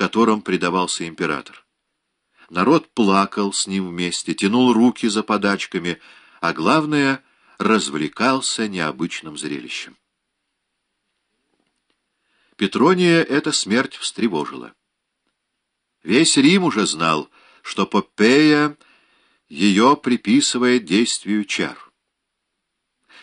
которым предавался император. Народ плакал с ним вместе, тянул руки за подачками, а главное — развлекался необычным зрелищем. Петрония эта смерть встревожила. Весь Рим уже знал, что Попея ее приписывает действию чар.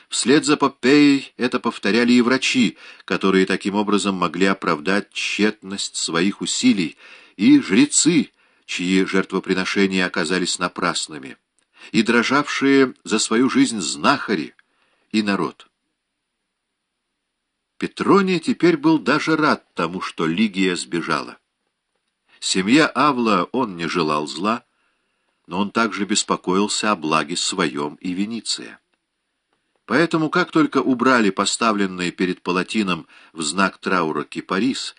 Вслед за Попеей это повторяли и врачи, которые таким образом могли оправдать тщетность своих усилий, и жрецы, чьи жертвоприношения оказались напрасными, и дрожавшие за свою жизнь знахари и народ. Петроний теперь был даже рад тому, что Лигия сбежала. Семья Авла он не желал зла, но он также беспокоился о благе своем и Вениция. Поэтому, как только убрали поставленные перед палатином в знак траура кипарис,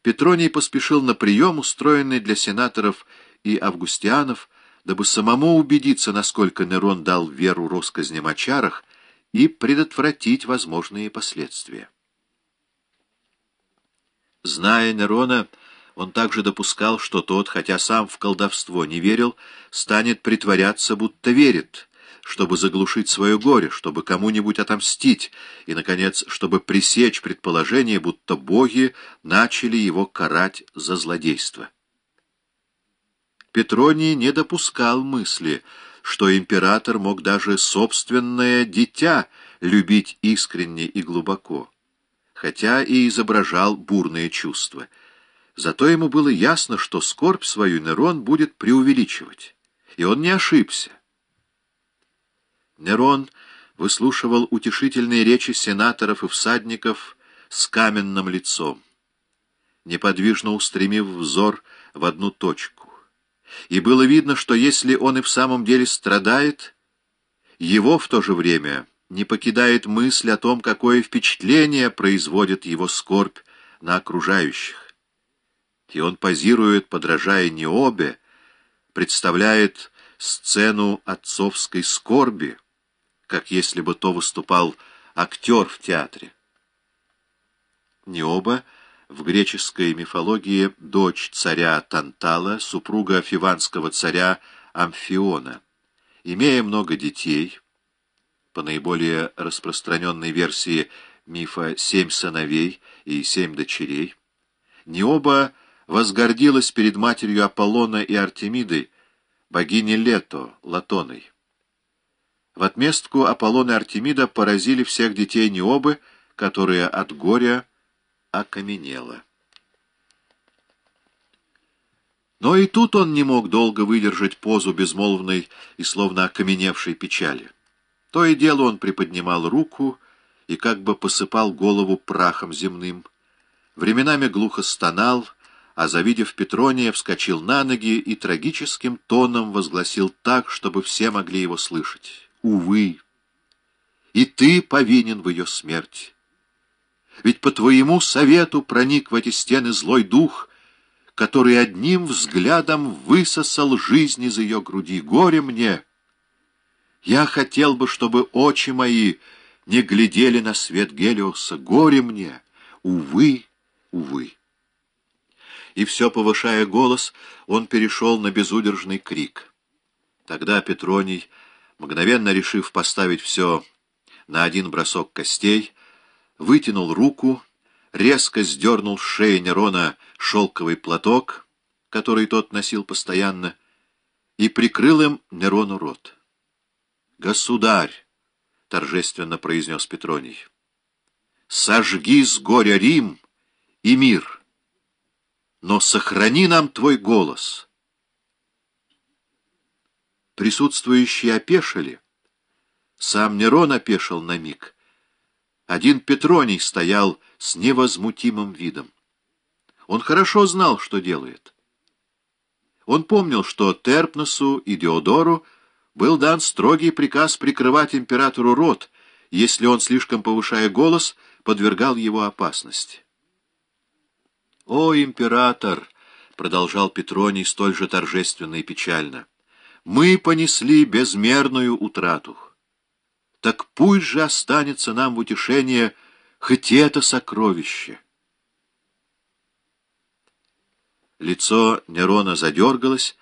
Петроний поспешил на прием, устроенный для сенаторов и августианов, дабы самому убедиться, насколько Нерон дал веру россказням о чарах и предотвратить возможные последствия. Зная Нерона, он также допускал, что тот, хотя сам в колдовство не верил, станет притворяться, будто верит — чтобы заглушить свое горе, чтобы кому-нибудь отомстить, и, наконец, чтобы пресечь предположение, будто боги начали его карать за злодейство. Петроний не допускал мысли, что император мог даже собственное дитя любить искренне и глубоко, хотя и изображал бурные чувства. Зато ему было ясно, что скорбь свою Нерон будет преувеличивать. И он не ошибся. Нерон выслушивал утешительные речи сенаторов и всадников с каменным лицом, неподвижно устремив взор в одну точку. И было видно, что если он и в самом деле страдает, его в то же время не покидает мысль о том, какое впечатление производит его скорбь на окружающих. И он позирует, подражая Необе, представляет сцену отцовской скорби, как если бы то выступал актер в театре. Необа в греческой мифологии дочь царя Тантала, супруга фиванского царя Амфиона. Имея много детей, по наиболее распространенной версии мифа семь сыновей и семь дочерей, Необа возгордилась перед матерью Аполлона и Артемиды, богиней Лето, Латоной. В отместку Аполлон и Артемида поразили всех детей Необы, которые от горя окаменело. Но и тут он не мог долго выдержать позу безмолвной и словно окаменевшей печали. То и дело он приподнимал руку и как бы посыпал голову прахом земным. Временами глухо стонал, а, завидев Петрония, вскочил на ноги и трагическим тоном возгласил так, чтобы все могли его слышать увы, и ты повинен в ее смерти. Ведь по твоему совету проник в эти стены злой дух, который одним взглядом высосал жизнь из ее груди. Горе мне! Я хотел бы, чтобы очи мои не глядели на свет Гелиоса. Горе мне! Увы, увы! И все повышая голос, он перешел на безудержный крик. Тогда Петроний мгновенно решив поставить все на один бросок костей, вытянул руку, резко сдернул с шеи Нерона шелковый платок, который тот носил постоянно, и прикрыл им Нерону рот. «Государь!» — торжественно произнес Петроний. «Сожги с горя Рим и мир, но сохрани нам твой голос». Присутствующие опешили. Сам Нерон опешил на миг. Один Петроний стоял с невозмутимым видом. Он хорошо знал, что делает. Он помнил, что Терпносу и Диодору был дан строгий приказ прикрывать императору рот, если он, слишком повышая голос, подвергал его опасности. «О, император!» — продолжал Петроний столь же торжественно и печально мы понесли безмерную утрату. Так пусть же останется нам в утешение хоть это сокровище. Лицо Нерона задергалось,